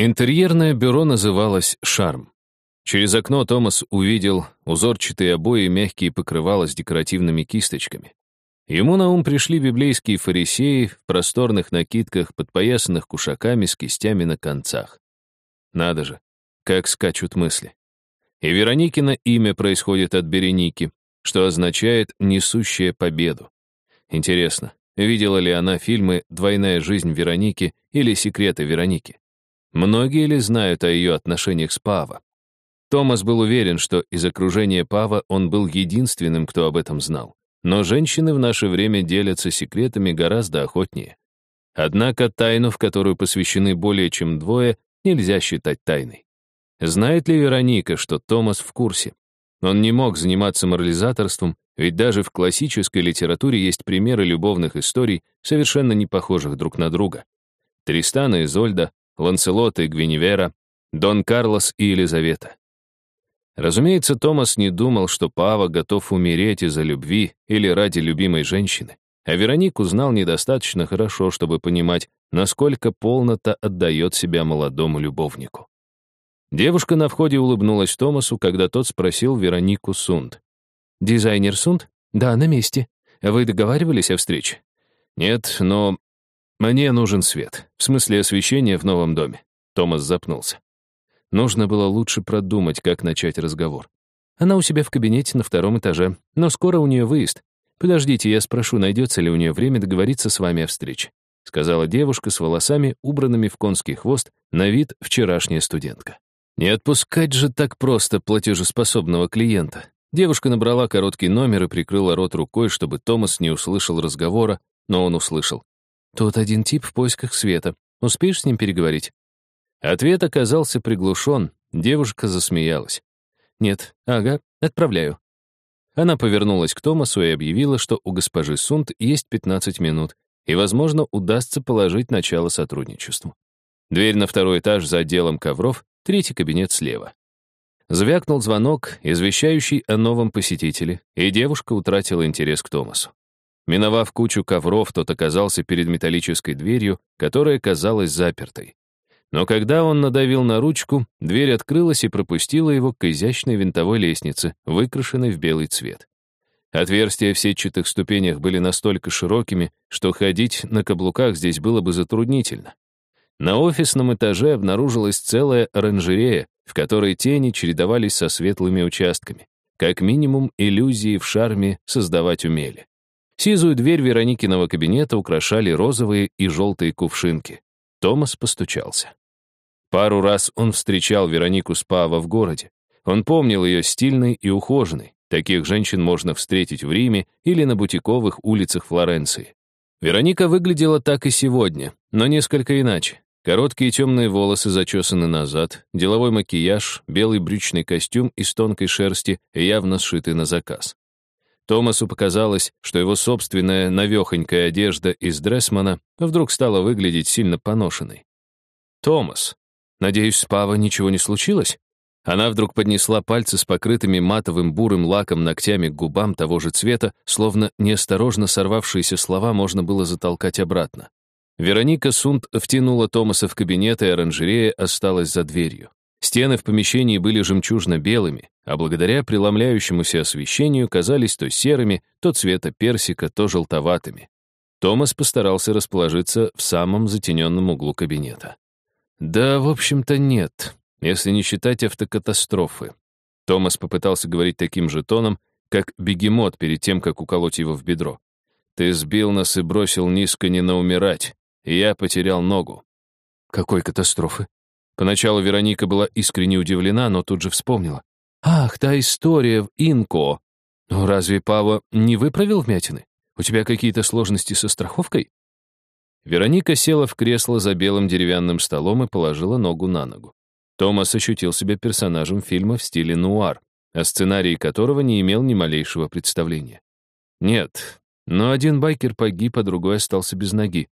Интерьерное бюро называлось «Шарм». Через окно Томас увидел узорчатые обои мягкие покрывала с декоративными кисточками. Ему на ум пришли библейские фарисеи в просторных накидках, подпоясанных кушаками с кистями на концах. Надо же, как скачут мысли. И Вероникина имя происходит от Береники, что означает «несущая победу». Интересно, видела ли она фильмы «Двойная жизнь Вероники» или «Секреты Вероники»? Многие ли знают о ее отношениях с Пава? Томас был уверен, что из окружения Пава он был единственным, кто об этом знал. Но женщины в наше время делятся секретами гораздо охотнее. Однако тайну, в которую посвящены более чем двое, нельзя считать тайной. Знает ли Вероника, что Томас в курсе? Он не мог заниматься морализаторством, ведь даже в классической литературе есть примеры любовных историй, совершенно не похожих друг на друга. Тристана и Зольда, Ланселот и Гвиневера, Дон Карлос и Елизавета. Разумеется, Томас не думал, что Пава готов умереть из-за любви или ради любимой женщины, а Веронику знал недостаточно хорошо, чтобы понимать, насколько полнота отдает себя молодому любовнику. Девушка на входе улыбнулась Томасу, когда тот спросил Веронику Сунд. «Дизайнер Сунд? Да, на месте. Вы договаривались о встрече?» «Нет, но мне нужен свет. В смысле освещения в новом доме». Томас запнулся. Нужно было лучше продумать, как начать разговор. Она у себя в кабинете на втором этаже, но скоро у нее выезд. Подождите, я спрошу, найдется ли у нее время договориться с вами о встрече», сказала девушка с волосами, убранными в конский хвост, на вид вчерашняя студентка. Не отпускать же так просто платежеспособного клиента. Девушка набрала короткий номер и прикрыла рот рукой, чтобы Томас не услышал разговора, но он услышал. «Тут один тип в поисках света. Успеешь с ним переговорить?» Ответ оказался приглушен, девушка засмеялась. «Нет, ага, отправляю». Она повернулась к Томасу и объявила, что у госпожи Сунт есть 15 минут, и, возможно, удастся положить начало сотрудничеству. Дверь на второй этаж за отделом ковров, третий кабинет слева. Звякнул звонок, извещающий о новом посетителе, и девушка утратила интерес к Томасу. Миновав кучу ковров, тот оказался перед металлической дверью, которая казалась запертой. Но когда он надавил на ручку, дверь открылась и пропустила его к изящной винтовой лестнице, выкрашенной в белый цвет. Отверстия в сетчатых ступенях были настолько широкими, что ходить на каблуках здесь было бы затруднительно. На офисном этаже обнаружилась целая оранжерея, в которой тени чередовались со светлыми участками. Как минимум, иллюзии в шарме создавать умели. Сизую дверь Вероникиного кабинета украшали розовые и желтые кувшинки. Томас постучался. Пару раз он встречал Веронику Спава в городе. Он помнил ее стильной и ухоженной. Таких женщин можно встретить в Риме или на бутиковых улицах Флоренции. Вероника выглядела так и сегодня, но несколько иначе. Короткие темные волосы зачесаны назад, деловой макияж, белый брючный костюм из тонкой шерсти, явно сшитый на заказ. Томасу показалось, что его собственная навехонькая одежда из Дрессмана вдруг стала выглядеть сильно поношенной. «Томас, надеюсь, с Пава ничего не случилось?» Она вдруг поднесла пальцы с покрытыми матовым бурым лаком ногтями к губам того же цвета, словно неосторожно сорвавшиеся слова можно было затолкать обратно. Вероника Сунд втянула Томаса в кабинет, и оранжерея осталась за дверью. Стены в помещении были жемчужно-белыми, а благодаря преломляющемуся освещению казались то серыми, то цвета персика, то желтоватыми. Томас постарался расположиться в самом затененном углу кабинета. Да, в общем-то, нет, если не считать автокатастрофы. Томас попытался говорить таким же тоном, как бегемот перед тем, как уколоть его в бедро. «Ты сбил нас и бросил низко не наумирать, и я потерял ногу». «Какой катастрофы?» Поначалу Вероника была искренне удивлена, но тут же вспомнила. «Ах, та история в Инко! Ну, разве Пава не выправил вмятины? У тебя какие-то сложности со страховкой?» Вероника села в кресло за белым деревянным столом и положила ногу на ногу. Томас ощутил себя персонажем фильма в стиле нуар, о сценарии которого не имел ни малейшего представления. Нет, но один байкер погиб, а другой остался без ноги.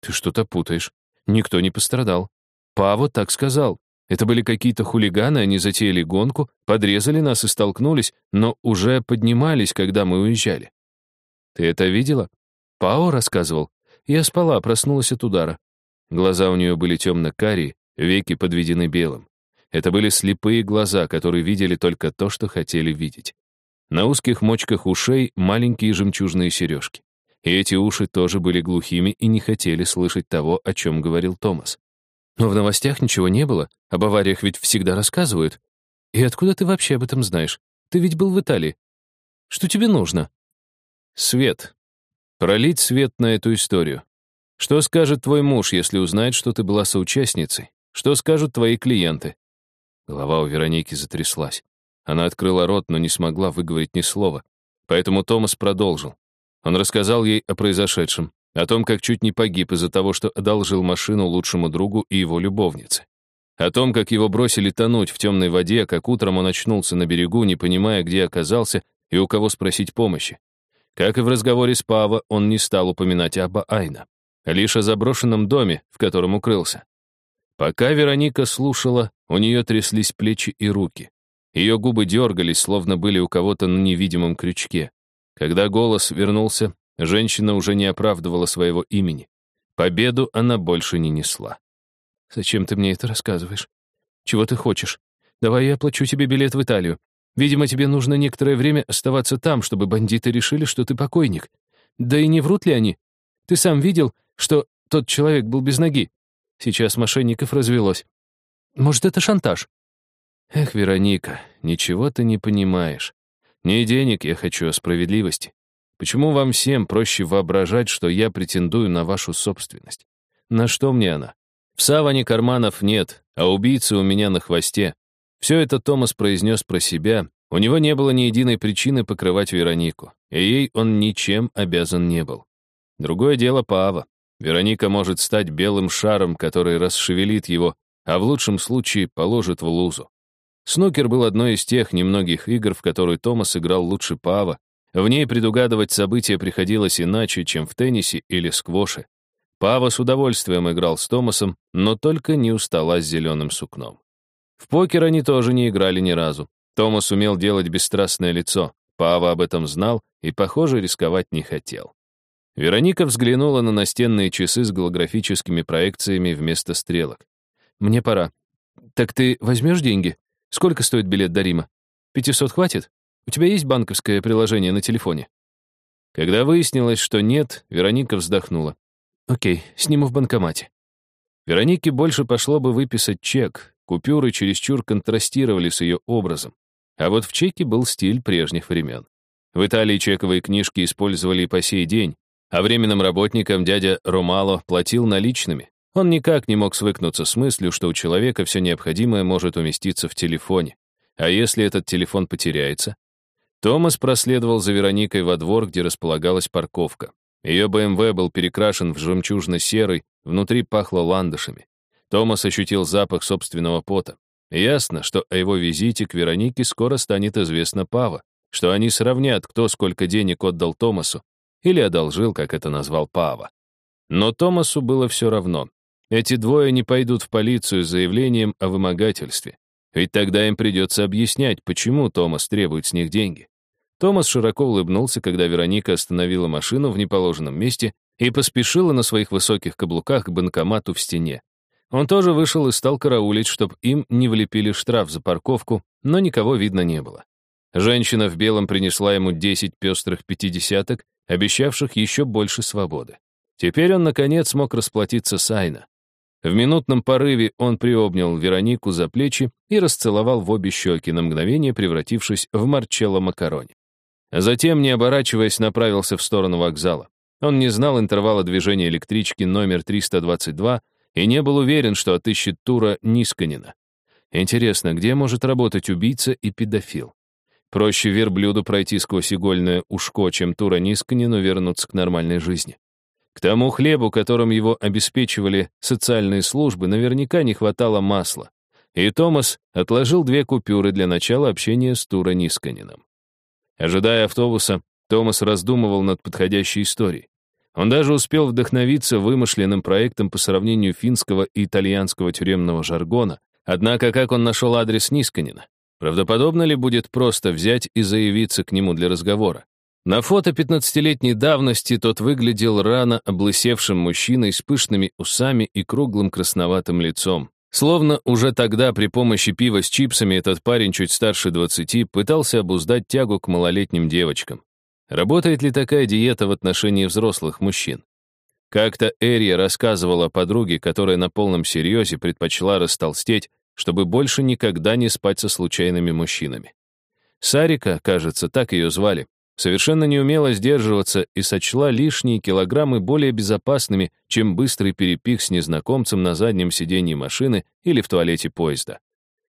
Ты что-то путаешь. Никто не пострадал. Паво так сказал. Это были какие-то хулиганы, они затеяли гонку, подрезали нас и столкнулись, но уже поднимались, когда мы уезжали. Ты это видела? Пао рассказывал. Я спала, проснулась от удара. Глаза у нее были темно-карие, веки подведены белым. Это были слепые глаза, которые видели только то, что хотели видеть. На узких мочках ушей маленькие жемчужные сережки. И эти уши тоже были глухими и не хотели слышать того, о чем говорил Томас. Но в новостях ничего не было, об авариях ведь всегда рассказывают. И откуда ты вообще об этом знаешь? Ты ведь был в Италии. Что тебе нужно? Свет. Пролить свет на эту историю. Что скажет твой муж, если узнает, что ты была соучастницей? Что скажут твои клиенты? Голова у Вероники затряслась. Она открыла рот, но не смогла выговорить ни слова. Поэтому Томас продолжил. Он рассказал ей о произошедшем, о том, как чуть не погиб из-за того, что одолжил машину лучшему другу и его любовнице. О том, как его бросили тонуть в темной воде, как утром он очнулся на берегу, не понимая, где оказался и у кого спросить помощи. Как и в разговоре с Пава, он не стал упоминать об Айна, лишь о заброшенном доме, в котором укрылся. Пока Вероника слушала, у нее тряслись плечи и руки. Ее губы дергались, словно были у кого-то на невидимом крючке. Когда голос вернулся, женщина уже не оправдывала своего имени. Победу она больше не несла. «Зачем ты мне это рассказываешь? Чего ты хочешь? Давай я оплачу тебе билет в Италию. Видимо, тебе нужно некоторое время оставаться там, чтобы бандиты решили, что ты покойник. Да и не врут ли они? Ты сам видел, что тот человек был без ноги? Сейчас мошенников развелось. Может, это шантаж? Эх, Вероника, ничего ты не понимаешь. Не денег я хочу, а справедливости. Почему вам всем проще воображать, что я претендую на вашу собственность? На что мне она? В саване карманов нет, а убийца у меня на хвосте. Все это Томас произнес про себя. У него не было ни единой причины покрывать Веронику, и ей он ничем обязан не был. Другое дело Паава. Вероника может стать белым шаром, который расшевелит его, а в лучшем случае положит в лузу. Снукер был одной из тех немногих игр, в которые Томас играл лучше Пава. В ней предугадывать события приходилось иначе, чем в теннисе или сквоше. Пава с удовольствием играл с Томасом, но только не у с зеленым сукном. В покер они тоже не играли ни разу. Томас умел делать бесстрастное лицо. Пава об этом знал и, похоже, рисковать не хотел. Вероника взглянула на настенные часы с голографическими проекциями вместо стрелок. «Мне пора. Так ты возьмешь деньги? Сколько стоит билет до Рима? 500 хватит? У тебя есть банковское приложение на телефоне?» Когда выяснилось, что нет, Вероника вздохнула. «Окей, сниму в банкомате». Веронике больше пошло бы выписать чек. Купюры чересчур контрастировали с ее образом. А вот в чеке был стиль прежних времен. В Италии чековые книжки использовали и по сей день, а временным работникам дядя Ромало платил наличными. Он никак не мог свыкнуться с мыслью, что у человека все необходимое может уместиться в телефоне. А если этот телефон потеряется? Томас проследовал за Вероникой во двор, где располагалась парковка. Ее БМВ был перекрашен в жемчужно-серый, внутри пахло ландышами. Томас ощутил запах собственного пота. Ясно, что о его визите к Веронике скоро станет известно Пава, что они сравнят, кто сколько денег отдал Томасу, или одолжил, как это назвал Пава. Но Томасу было все равно. Эти двое не пойдут в полицию с заявлением о вымогательстве. Ведь тогда им придется объяснять, почему Томас требует с них деньги. Томас широко улыбнулся, когда Вероника остановила машину в неположенном месте и поспешила на своих высоких каблуках к банкомату в стене. Он тоже вышел и стал караулить, чтобы им не влепили штраф за парковку, но никого видно не было. Женщина в белом принесла ему 10 пестрых пятидесяток обещавших еще больше свободы. Теперь он, наконец, смог расплатиться с Айна. В минутном порыве он приобнял Веронику за плечи и расцеловал в обе щеки, на мгновение превратившись в Марчелло Макарони. Затем, не оборачиваясь, направился в сторону вокзала. Он не знал интервала движения электрички номер 322 и не был уверен, что отыщет Тура Нисканина. Интересно, где может работать убийца и педофил? Проще верблюду пройти сквозь игольное ушко, чем Тура Нисканину вернуться к нормальной жизни. К тому хлебу, которым его обеспечивали социальные службы, наверняка не хватало масла. И Томас отложил две купюры для начала общения с Тура Нисканином. Ожидая автобуса, Томас раздумывал над подходящей историей. Он даже успел вдохновиться вымышленным проектом по сравнению финского и итальянского тюремного жаргона, однако как он нашел адрес Нисканина? Правдоподобно ли будет просто взять и заявиться к нему для разговора? На фото 15-летней давности тот выглядел рано облысевшим мужчиной с пышными усами и круглым красноватым лицом, Словно уже тогда при помощи пива с чипсами этот парень чуть старше 20 пытался обуздать тягу к малолетним девочкам. Работает ли такая диета в отношении взрослых мужчин? Как-то Эрия рассказывала подруге, которая на полном серьезе предпочла растолстеть, чтобы больше никогда не спать со случайными мужчинами. Сарика, кажется, так ее звали, совершенно не умела сдерживаться и сочла лишние килограммы более безопасными, чем быстрый перепих с незнакомцем на заднем сиденье машины или в туалете поезда.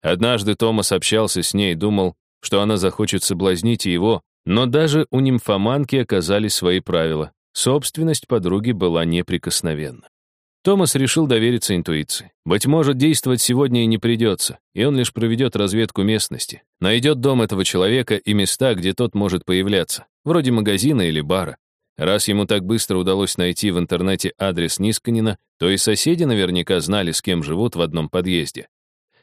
Однажды Томас общался с ней и думал, что она захочет соблазнить его, но даже у нимфоманки оказались свои правила. Собственность подруги была неприкосновенна. Томас решил довериться интуиции. Быть может, действовать сегодня и не придется, и он лишь проведет разведку местности, найдет дом этого человека и места, где тот может появляться, вроде магазина или бара. Раз ему так быстро удалось найти в интернете адрес Нисканина, то и соседи наверняка знали, с кем живут в одном подъезде.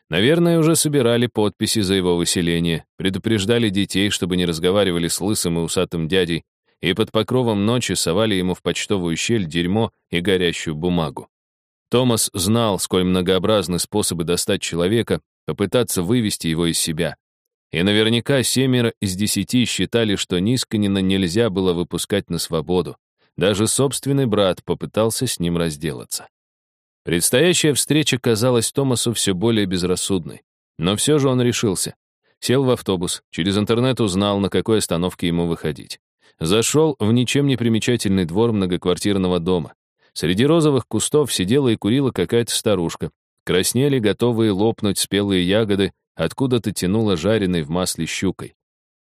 Наверное, уже собирали подписи за его выселение, предупреждали детей, чтобы не разговаривали с лысым и усатым дядей, и под покровом ночи совали ему в почтовую щель дерьмо и горящую бумагу. Томас знал, сколь многообразны способы достать человека, попытаться вывести его из себя. И наверняка семеро из десяти считали, что Нисканина нельзя было выпускать на свободу. Даже собственный брат попытался с ним разделаться. Предстоящая встреча казалась Томасу все более безрассудной. Но все же он решился. Сел в автобус, через интернет узнал, на какой остановке ему выходить. Зашел в ничем не примечательный двор многоквартирного дома. Среди розовых кустов сидела и курила какая-то старушка. Краснели, готовые лопнуть спелые ягоды, откуда-то тянуло жареной в масле щукой.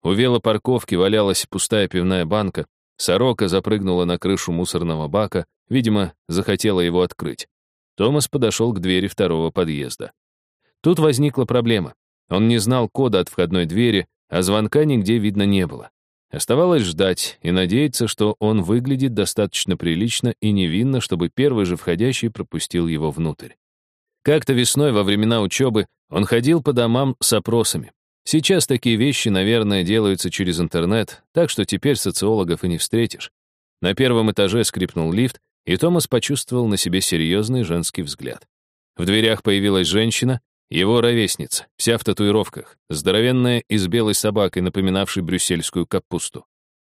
У велопарковки валялась пустая пивная банка, сорока запрыгнула на крышу мусорного бака, видимо, захотела его открыть. Томас подошел к двери второго подъезда. Тут возникла проблема. Он не знал кода от входной двери, а звонка нигде видно не было. Оставалось ждать и надеяться, что он выглядит достаточно прилично и невинно, чтобы первый же входящий пропустил его внутрь. Как-то весной во времена учебы он ходил по домам с опросами. Сейчас такие вещи, наверное, делаются через интернет, так что теперь социологов и не встретишь. На первом этаже скрипнул лифт, и Томас почувствовал на себе серьезный женский взгляд. В дверях появилась женщина его ровесница, вся в татуировках, здоровенная и с белой собакой, напоминавшей брюссельскую капусту.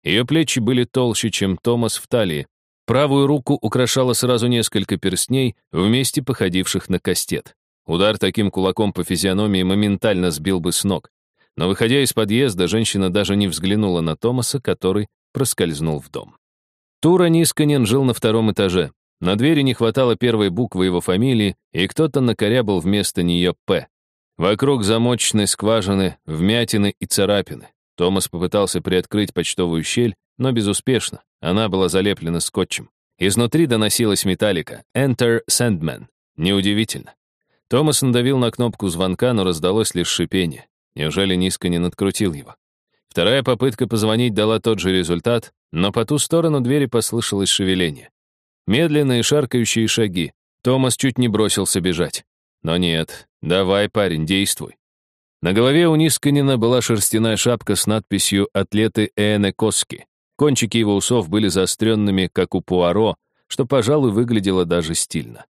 Ее плечи были толще, чем Томас в талии. Правую руку украшало сразу несколько перстней, вместе походивших на кастет. Удар таким кулаком по физиономии моментально сбил бы с ног. Но, выходя из подъезда, женщина даже не взглянула на Томаса, который проскользнул в дом. Тура Нисканен жил на втором этаже. На двери не хватало первой буквы его фамилии, и кто-то накорябал вместо нее «П». Вокруг замочной скважины, вмятины и царапины. Томас попытался приоткрыть почтовую щель, но безуспешно. Она была залеплена скотчем. Изнутри доносилась металлика «Enter Sandman». Неудивительно. Томас надавил на кнопку звонка, но раздалось лишь шипение. Неужели низко не надкрутил его? Вторая попытка позвонить дала тот же результат, но по ту сторону двери послышалось шевеление. Медленные шаркающие шаги. Томас чуть не бросился бежать. Но нет, давай, парень, действуй. На голове у Нисканина была шерстяная шапка с надписью «Атлеты Эне Коски». Кончики его усов были заостренными, как у Пуаро, что, пожалуй, выглядело даже стильно.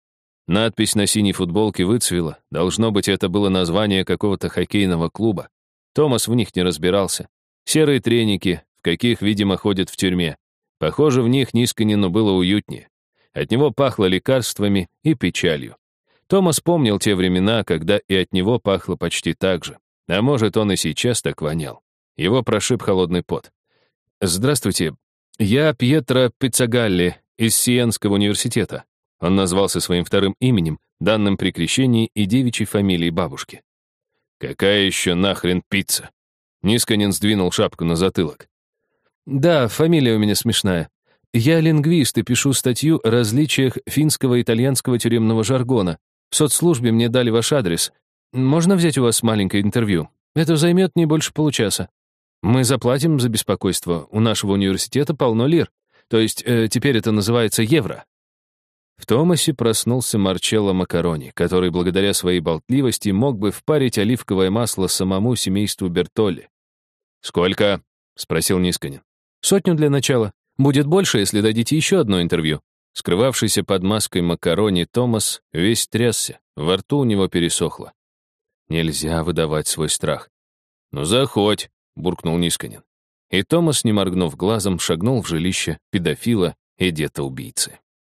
Надпись на синей футболке выцвела. Должно быть, это было название какого-то хоккейного клуба. Томас в них не разбирался. Серые треники, в каких, видимо, ходят в тюрьме. Похоже, в них Нисканину было уютнее. От него пахло лекарствами и печалью. Томас помнил те времена, когда и от него пахло почти так же. А может, он и сейчас так вонял. Его прошиб холодный пот. «Здравствуйте. Я Пьетро Пиццагалли из Сиенского университета». Он назвался своим вторым именем, данным при крещении и девичьей фамилией бабушки. «Какая еще нахрен пицца?» Нисканин сдвинул шапку на затылок. «Да, фамилия у меня смешная. Я лингвист и пишу статью о различиях финского и итальянского тюремного жаргона. В соцслужбе мне дали ваш адрес. Можно взять у вас маленькое интервью? Это займет не больше получаса. Мы заплатим за беспокойство. У нашего университета полно лир. То есть э, теперь это называется евро. В Томасе проснулся Марчелло Макарони, который благодаря своей болтливости мог бы впарить оливковое масло самому семейству Бертолли. «Сколько?» — спросил Нисканин. «Сотню для начала. Будет больше, если дадите еще одно интервью. Скрывавшийся под маской макарони Томас весь трясся, во рту у него пересохло. Нельзя выдавать свой страх. «Ну, заходь», — буркнул Нисканин. И Томас, не моргнув глазом, шагнул в жилище педофила и дета-убийцы.